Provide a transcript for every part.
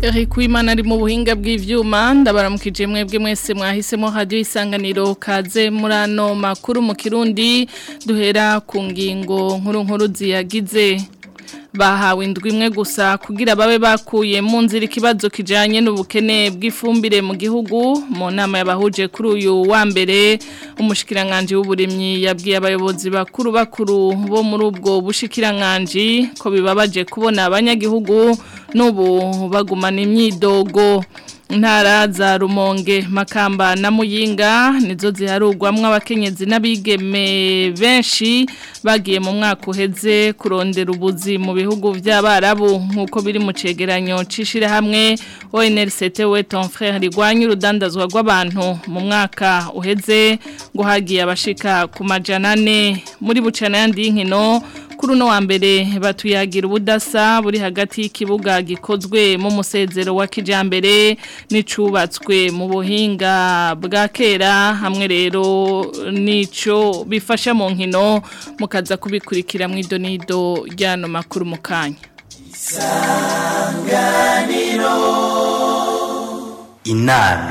Pierre Kwimana ari mu buhinga bw'ivyuma ndabaramukije mwebwe mwese mwahisemo radio isanganiro kaze murano makuru mu Kirundi duhera ku ngingo nkuru nkuru ziyagize baha indwi imwe gusa kugira babe bakuye mu nzira ikibazo kijyanye n'ubukene bw'ifumbire mu gihugu mu nama yabahuje kuri uyu wa mbere umushikiranganji w'uburimyi yabwiye abayobozi bakuru bakuru bo muri ubwo bushikiranganji ko bibabaje kubona abanyagihugu n'ubu bagumana imyidogo intara za rumonge makamba na muyinga nizo ziharugwamo abakenyezi n'abigeme benshi bagiye mu mwaka uheze kurondera ubuzi mu bihugu by'abarabu nk'uko biri mu cegeranyo c'ishirahamwe ONLCT we ton frère rigwanya urudandazwa rw'abantu mu mwaka uheze ngo hagiye abashika ku majana ane muri bucana yandi y'inkino kuruno uno wa mbere batuyagira ubudasa buri hagati y'ikibuga gikozwe mu musezero wa kijyambere n'icubatswe mu buhinga bwa kera hamwe rero n'icyo bifasha mu nkino mukaza kubikurikira mu idonido ry'ano makuru mu kanya isanganiro inama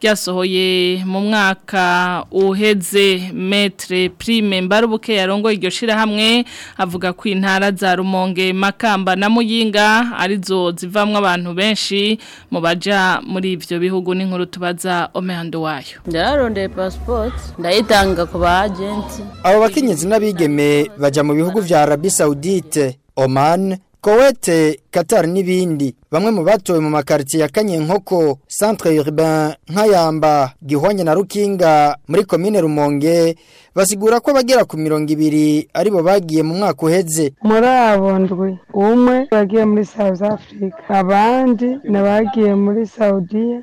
ryasohoye mu mwaka uheze Metre Prime Mbarubuke yarongo iryo shirahamwe avuga ko intara za Rumonge Makamba na Muyinga arizo zivamwe abantu benshi mu baja muri ivyo bihugu n'inkuru tubaza omehando wayo ndararondeye passport ndayitanga ku bagenti abo bakenyezi n'abigeme bajya mu bihugu bya Arabi Saudite Oman Kowete, Qatar n'ibindi bamwe mu batowe mu makariti ya Kanyenkoko Centre Urbain nk'ayamba Gihonya na Rukinga muri commune Rumonge basigura ko bagera ku mirongo ibiri aribo bagiye mu mwaka uheze muri abo ndwi umwe bagiye muri South Africa abandi n'abagiye muri Saudiya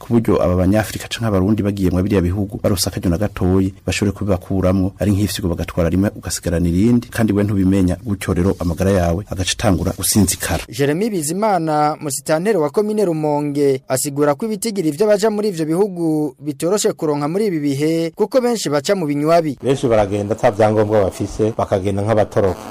ku buryo aba banyafurika canke abarundi bagiye mwa biriya bihugu barose na gatoyi bashobore kubibakuramwo ari nk'ifyigo bagatwara rimwe ugasigarana irindi kandi we ntubimenya gutyo rero amagara yawe agaca atangura gusinzikara Jeremy Bizimana musitanteri wa komine Rumonge asigura ko ibitigiri bajya muri ibyo bihugu bitoroshye kuronka muri ibi bihe kuko benshi baca mu binywabi benshi baragenda ata vyangombwa bafise bakagenda nk'abatoroka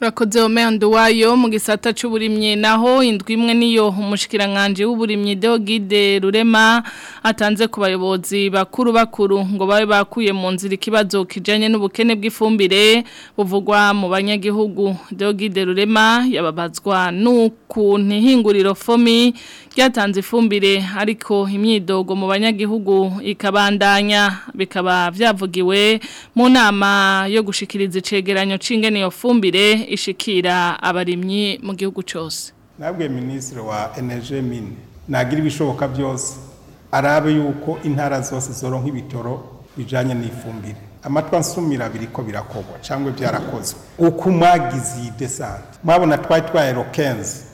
urakoze omeyanda uwayo mu gisata cy'uburimyi naho indwi imwe niyo umushyikiranganje w'uburimyi Deogide rurema atanze ku bayobozi bakuru bakuru ngo babe bakuye mu nzira ikibazo kijyanye n'ubukene bw'ifumbire buvugwa mu banyagihugu Deogide rurema yababazwa n'ukuntu ihinguriro fomi ryatanze ifumbire ariko imyidogo mu banyagihugu ikabandanya bikaba byavugiwe mu nama yo gushyikiriza icegeranyo cy'ingene iyo fumbire ishikira abarimyi mu gihugu cyose nabwiye minisitiri wa energy mine nagira ibishoboka byose arabe yuko intara zose zoronka ibitoro bijyanye n'ifumbire amatwansumira biriko birakorwa cyangwa byarakozwe uko mwagize iyi desante mwabona twari twayero kenzi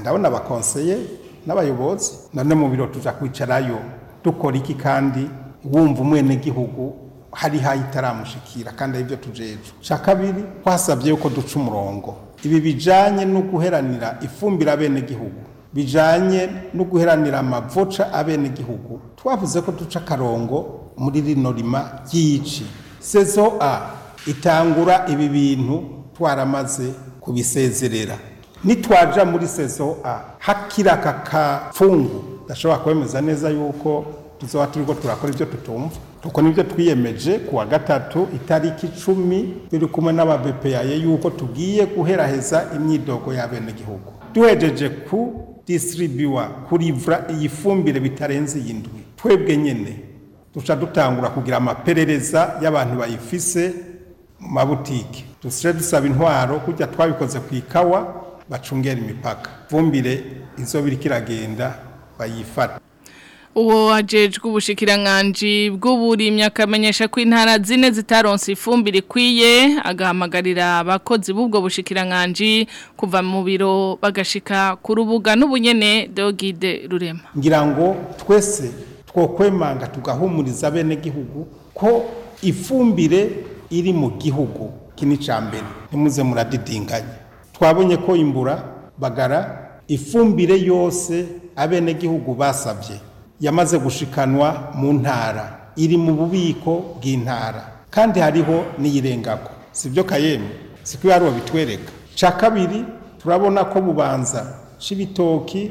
ndabona abakonseye n'abayobozi none mu biro tujya kwicarayo dukora iki kandi wumva umwene gihugu hari hayo itaramushikira kandi ari byo cya kabiri twasabye yuko duca umurongo ibi bijyanye no guheranira ifumbire abenegihugu bijanye no guheranira amavoca abenegihugu twavuze ko duca akarongo muri rino rima ry'iyici sezo a itangura ibi bintu twaramaze kubisezerera nitwaja muri sezo a hakira aka kafungu ndashobora kwemeza neza yuko tuzaba turi turakora ibyo tutumva Tuko nibyo twiyemeje ku wa gatatu itariki icumi turi kumwe n'ababepeyaye yuko tugiye guheraheza imyidogo y'abenegihugu duhejeje ku disiribiwa kurivura iyi fumbire bitarenze iyi ndwi twebwe nyine duca dutangura kugira amaperereza y'abantu bayifise mu mabutike dusire dusaba intwaro kujya twabikoze ku ikawa bacungera imipaka fumbire izo biri kiragenda bayifata uwo wajejwe ubushikiranganji bw'uburimyi akamenyesha ko intara zine zitaronse ifumbire ikwiye agahamagarira abakozi b'ubwo bushikiranganji kuva mu biro bagashika ku rubuga n'ubunyene Deogide Rurema ngira ngo twese twokwemanga tugahumuriza bene gihugu ko ifumbire iri mu gihugu kini cyambere ntimuze muradidinganye twabonye ko imbura bagara ifumbire yose abene gihugu basabye yamaze gushikanwa mu ntara iri mu bubiko bw'intara kandi hariho n'iyirengako si byo kayemwe si ko ibiharuro bitwereka cya kabiri turabona ko bubanza cy'ibitoki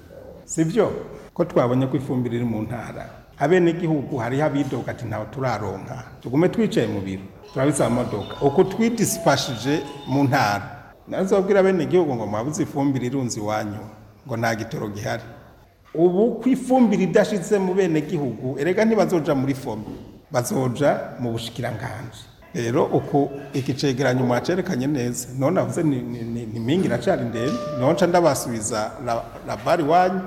si byo ko twabonye ko ifumbire iri mu ntara abenegihugu hariho abidoga ati ntawe turaronka tugume twicaye mu biro turabitsa amadoka uko twidisipashije mu ntara nazabwira abenegihugu ngo mwabuze ifumbire irunze iwanyu ngo nta gitoro gihari ubu ko ifumbire idashize mu benegihugu erega ntibazoja muri fomi bazoja mu bushikiranganji rero uku iki cegeranyo mwacerekanye neza none avuze ni impinga iracari ndende nonca ndabasubiza rabari wanyu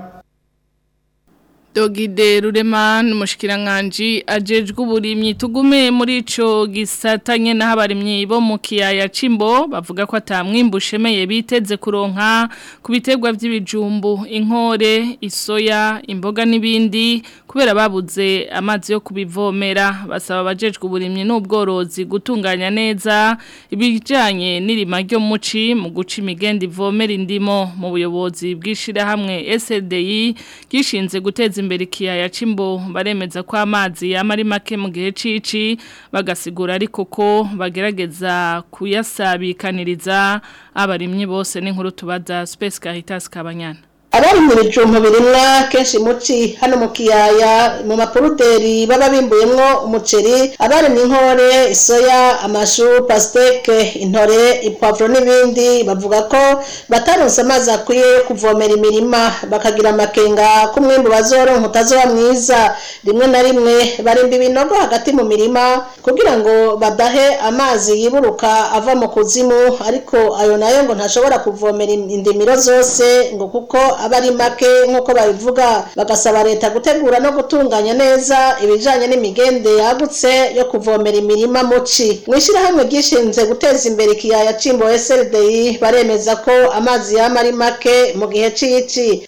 dogide rurema n'umushikiranganji ajejwe uburimyi tugume muri ico gisatanye n'abarimyi bo mu kiyaya cimbo bavuga ko atamwimbu ushemeye biteze kuronka ku biterwa by'ibijumbu inkore isoya imboga n'ibindi kubera babuze amazi yo kubivomera basaba abajejwe uburimyi n'ubworozi gutunganya neza ibijanye n'irima ryo muci mu guca imigenda ivomera indimo mu buyobozi bw'ishirahamwe SLDI gishinze guteza imbere ya cy'imbo baremeza ko amazi ya ari make mu gihe cy'ici bagasigura ariko ko bagerageza kuyasabikaniriza abarimyi bose n'inkuru tubaza sipesika kabanyana abari mu bicumbi birimwa kenshi muci hano mu kiyaya mu mapuruteri baba bimbuyemwo umuceri abari mu inkore soya amashu pasiteke intore ipavuro n'ibindi bavuga ko bataronse amazi akwiye yo kuvomera imirima bakagira amakenga ko umwimbu bazoronka utazoba mwiza rimwe na rimwe barimba ibinogo hagati mu mirima kugira ngo badahe amazi yiburuka ava mu kuzimu ariko ayo nayo ngo ntashobora kuvomera indimiro zose ngo kuko aba ari make nk'uko babivuga bagasaba leta gutegura no gutunganya neza ibijyanye n'imigende yagutse yo kuvomera imirima muci mu ishyirahamwe ryishinze guteza imbere ikiyaya yacimbo SLDI baremeza ko amazi yama ari make mu gihe c'ici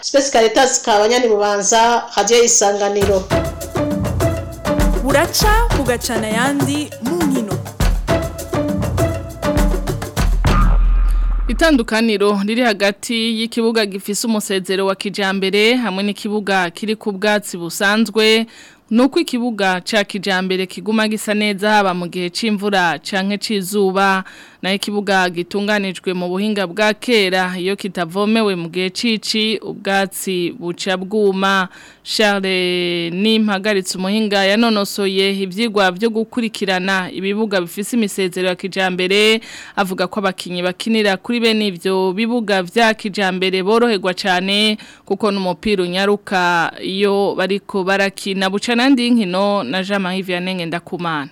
sipesi karitasi kabanyani bubanza radiyo y'isanganiro buraca bugacana ayandi mu nkino itandukaniro riri hagati y'ikibuga gifise umusezero wa kijambere hamwe n'ikibuga kiri ku bwatsi busanzwe nuko ikibuga ca kijambere kiguma gisa neza haba mu gihe c'imvura canke c'izuba naho ikibuga gitunganijwe mu buhinga bwa kera iyo kitavomewe mu gihe cici ubwatsi buca bwuma Charles n'impagaritse umuhinga yanonosoye ibyigwa byo gukurikirana ibibuga bifise imisezero ya kijambere avuga ko abakinyi bakinira kuri bene ivyo bibuga vya kijambere boroherwa cyane kuko n'umupira nyaruka iyo bariko barakina buca nandi nkino na jama Marie Vianney kumana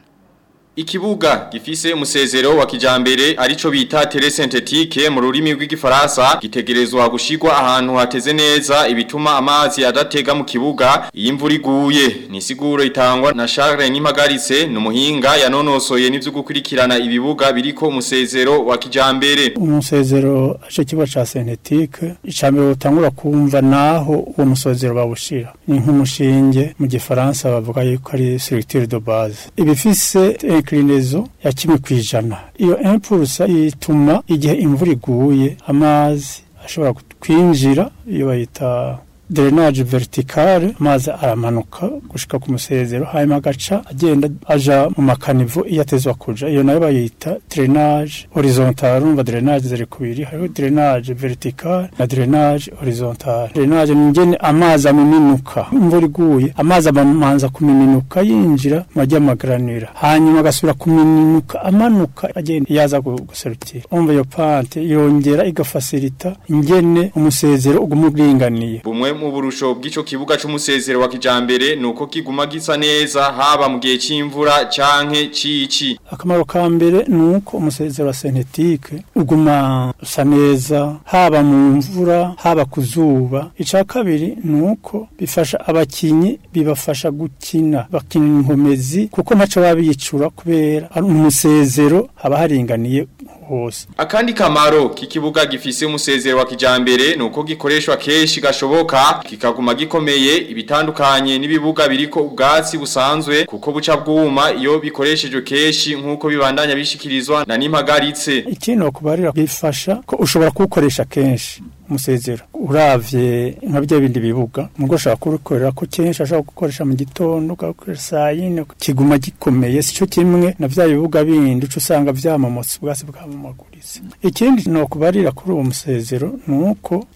Ikibuga gifise umusezero wa kijambere arico bita terre synthétique mu rurimi rw'igifaransa gitegerezwa gushirwa ahantu hateze neza ibituma amazi adatega mu kibuga imvura iguye ni siguro itangwa na Charles Nimagaritse numuhinga yanonosoye n'ivyo gukurikirana ibibuga biriko umusezero wa kijambere umusezero aco kiba ca synthétique icambere utangura kumva naho uwo musezero babushira ni nk'umushinge mu gifaransa bavuga yuko ari structure de base ibifise eh, imikirinezo ya kimwe ku ijana iyo empurusa ituma igihe imvura iguye amazi ashobora kwinjira iyo bayita derenaje veritikare maze aramanuka gushika ku musezero hanyuma agaca agenda aja mu makanivo iyo atezwa kuja iyo nayo bayita derenaje horizontale urumva derenaje ziri kubiri hariho derenaje veritikare na derenaje horizontale derenaje ni ingene amazi amiminuka imvura iguye amazi amanza kumiminuka yinjira mu ajya amagaranira hanyuma agasubira kumiminuka amanuka agenda yaza guserukira umva iyo pante yongera igafasirita ingene umusezero uguma uringaniye bumwe mu bw'ico kibuga cy'umusezero wa kijambere nuko kiguma gisa neza haba mu gihe cy'imvura cyangwa cy'iki akamaro ka mbere ni uko umusezero wa senetike uguma usa neza haba mu mvura haba ku zuba kabiri nuko bifasha abakinnyi bibafasha gukina bakina inkomezi kuko ntacyo baba biyicura kubera umusezero haba haringaniye hose akandi kamaro k'ikibuga gifise umusezero wa kijambere nuko gikoreshwa kenshi gashoboka kikaguma gikomeye ibitandukanye n'ibibuga biriko ubwatsi busanzwe kuko buca bwuma iyo bikoreshejwe kenshi nkuko bibandanya bishikirizwa na nimpagaritse ikintu kubarira bifasha ko ushobora kukoresha kenshi umusezero uravye nka bya bindi bibuga mugo ashaka kubikorera ko kenshi ashaka gukoresha mu gitondo ugakoresha saa yine kiguma gikomeye si cyo kimwe na vya bibuga bindi uco usanga vyamamotse ubwasi bwamamaguritse ikindi ni ukubarira kuri uwo musezero nuko uko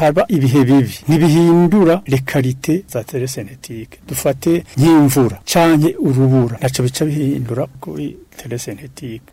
haba ibihe bibi ntibihindura lekarite za teresenetike dufate nk'imvura canke urubura ntaco bica bihindura kuri Terese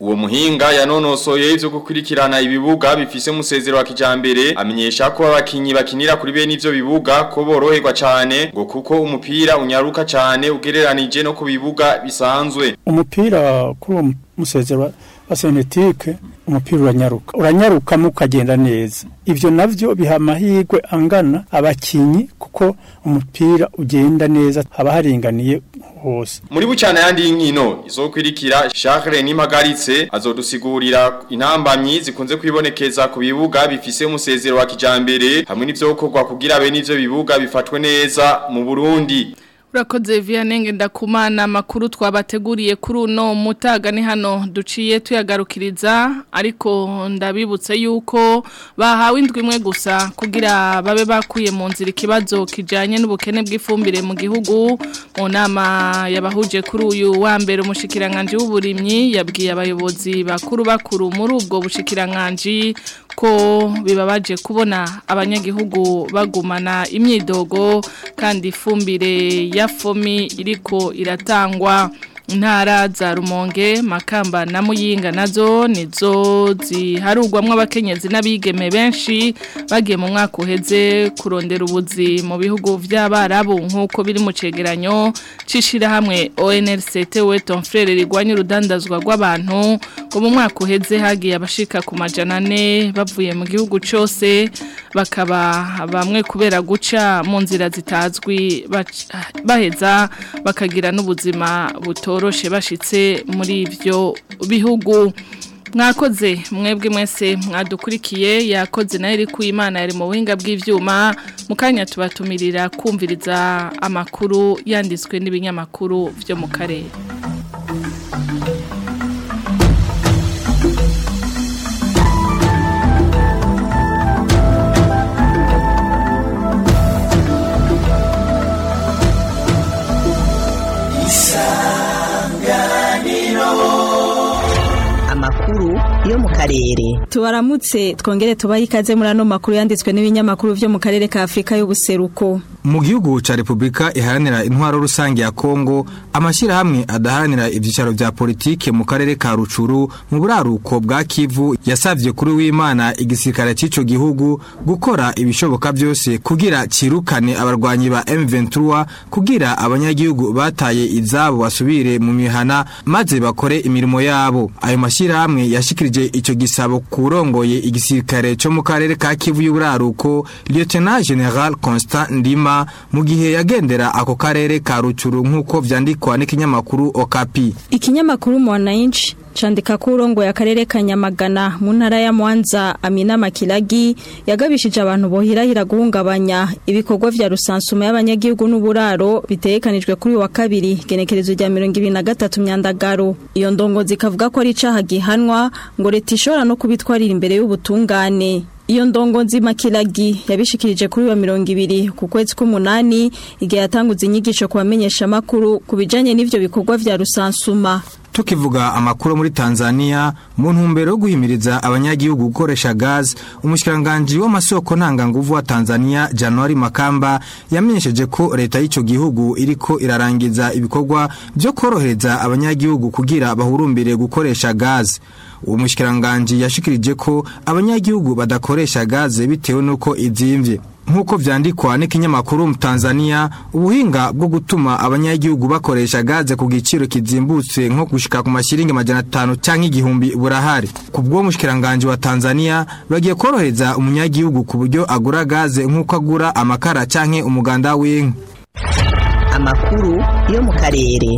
uwo muhinga yanonosoye ivyo gukurikirana ibibuga bifise musezero wa kijambere amenyesha ko abakinyi bakinira kuri bene ivyo bibuga ko boroherwa cane ngo kuko umupira unyaruka cane ugereranije no ku bibuga bisanzwe umupira kuri musezero wa Senetike mm. umupira uranyaruka uranyarukamo mukagenda neza ibyo nabyo biha amahirwe angana abakinnyi kuko umupira ugenda neza haba haringaniye hose muri bucana yandi y'inkino izo kwirikira Charles Nimagaritse azodusigurira intambamyi zikunze kwibonekeza ku bibuga bifise umusezero wa kijambere hamwe n'ivyo gukorwa kugira be n'ivyo bibuga bifatwe neza mu Burundi urakoze viyanenge ndakumana amakuru twabateguriye kuri uno mutaga ni hano duciye tuyagarukiriza ariko ndabibutse yuko bahawe indwi imwe gusa kugira babe bakuye mu nzira ikibazo kijyanye n'ubukene bw'ifumbire mu gihugu mu nama yabahuje kuri uyu wa mbere umushikiranganji w'uburimyi yabwiye abayobozi bakuru bakuru muri ubwo bushikiranganji ko bibabaje kubona abanyagihugu bagumana imyidogo kandi ifumbire ya fomi iriko iratangwa intara za rumonge makamba na muyinga nazo nizo ziharugwamo abakenyezi n'abigeme benshi bagiye mu mwaka uheze kurondera ubuzi mu bihugu by'abarabu nk'uko biri mu cegeranyo c'ishirahamwe ONLCT Weton Frere rigwanya urudandazwa rw'abantu ngo mu mwaka uheze hagiye abashika ku majana ane bavuye mu gihugu cyose bakaba bamwe kubera guca mu nzira zitazwi baheza bakagira n'ubuzima butoroshe bashitse muri ibyo bihugu mwakoze mwebwe mwese mwadukurikiye yakoze nayo iri imana yari mu buhinga bw'ibyuma mukanya kanya tubatumirira kumviriza amakuru yanditswe n'ibinyamakuru byo mu karere Sapere tubaramutse twongere tubahe ikaze makuru yanditswe n'ibinyamakuru byo mu karere ka afurika y'ubuseruko mu gihugu ca repubulika iharanira intwaro rusange ya kongo amashyirahamwe adaharanira ibyicaro bya politike mu karere ka rucuru mu buraruko bwa kivu yasabye kuri w'imana igisirikare cy'icyo gihugu gukora ibishoboka byose kugira kirukane abarwanyi ba M23 kugira abanyagihugu bataye izabo basubire mu mihana maze bakore imirimo yabo ayo mashyirahamwe yashikirije icyo gisabo ku urongoye igisirikare cyo mu karere ka Kivu y'Uburaruko Lieutenant General Constant Ndima mu gihe yagendera ako karere ka Rucuru nkuko vyandikwa n'ikinyamakuru Okapi ikinyamakuru Mwananchi chandika ko urongoye akarere ka Nyamagana mu ntara ya Mwanza Amina Makilagi yagabishije abantu bohirahira guhungabanya ibikorwa vya rusansuma y'abanyagihugu n'uburaro bitekanijwe kuri wa kabiri genekerezo rya na gatatu myandagaro iyo ndongozi kavuga ko ari icaha gihanwa ngo leta ishobora no kubitwa ko ari imbere y'ubutungane iyo ndongo nzima kiragi yabishikirije kuri wa mirongo ibiri ku kwezi k'umunani igihe yatanguze inyigisho ku bamenyeshamakuru ku bijyanye n'ibyo bikorwa bya rusansuma tukivuga amakuru muri Tanzania mu ntumbero yo guhimiriza abanyagihugu gukoresha gaz umushikiranganje w'amasoko ntanganguvu wa Tanzania Januari Makamba yamenyesheje ko leta y'ico gihugu iriko irarangiza ibikorwa byo korohereza abanyagihugu kugira bahurumbire gukoresha gaz uwo yashikirije ko abanyagihugu badakoresha gaze bitewe n'uko ibyimvye nk'uko vyandikwa n'ikinyamakuru mu Tanzania ubuhinga bwo gutuma abanyagihugu bakoresha gaze ku giciro kizimbutse nko gushika ku mashiringi majana atanu cyangwa igihumbi burahari ku bwo mushikiranganje wa Tanzania bagiye korohereza umunyagihugu ku buryo agura gaze nk'uko agura amakara canke umuganda w'inka amakuru yo mu karere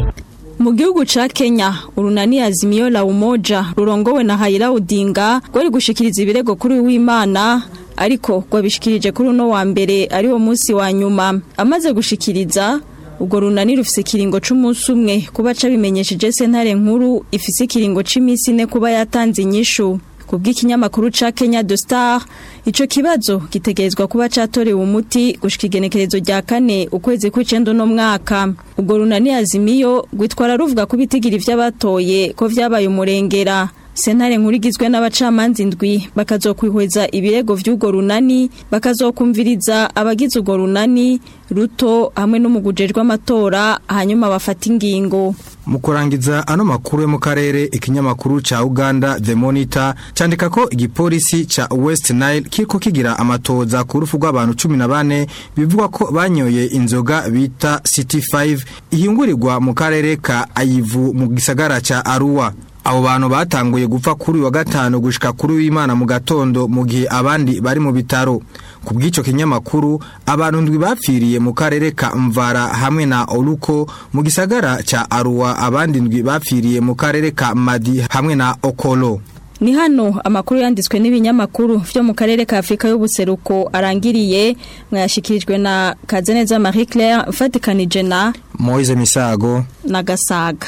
mu gihugu ca Kenya urunani azimiyo la umoja rurongowe na Raila Odinga rwari gushikiriza ibirego kuri U’Imana, ariko gwabishikirije kuri uno wa mbere ari wo munsi wa nyuma amaze gushikiriza ubwo runani rufise ikiringo c'umunsi umwe kuba cabimenyesheje sentare nkuru ifise ikiringo c'imisi ine kuba yatanze inyishu ku bw'ikinyamakuru ca Kenya The Star ico kibazo gitegerezwa kuba catorewe umuti gushika igenekerezo rya kane ukwezi kw'icenda no mwaka ubwo runani azimiyo gwitwara ruvuga kubitigira ivy'abatoye ko vyabaye umurengera sentare nkuru igizwe n'abacamanza indwi bakazokwihweza ibirego vy'urwo runani bakazokumviriza abagize ugo runani ruto hamwe n'umuguje rw'amatora hanyuma bafata ingingo mu kurangiza ano makuru yo mu karere ikinyamakuru cha Uganda The Monitor chandika ko igipolisi cha West Nile kiriko kigira amatoza ku rufu rw'abantu bane bivugwa ko banyoye inzoga bita City 5 ihingurigwa mu karere ka Ayivu mu gisagara cha Arua abo bantu batanguye gupfa kuri uyu wa gatanu gushika kuri w'Imana mu gatondo mu gihe abandi bari mu bitaro ku bw'ico kinyamakuru abantu ndwi bapfiriye mu karere ka Mvara hamwe na Oluko mu gisagara cya Arua abandi ndwi bapfiriye mu karere ka Madi hamwe na Okolo ni hano amakuru yanditswe n'ibinyamakuru byo mu karere ka Afrika y'ubuseruko arangiriye mwashikirijwe na Kazeneza Marie Claire ufatikanije na Moise Misago na Gasaga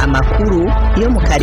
Amakuru e o karere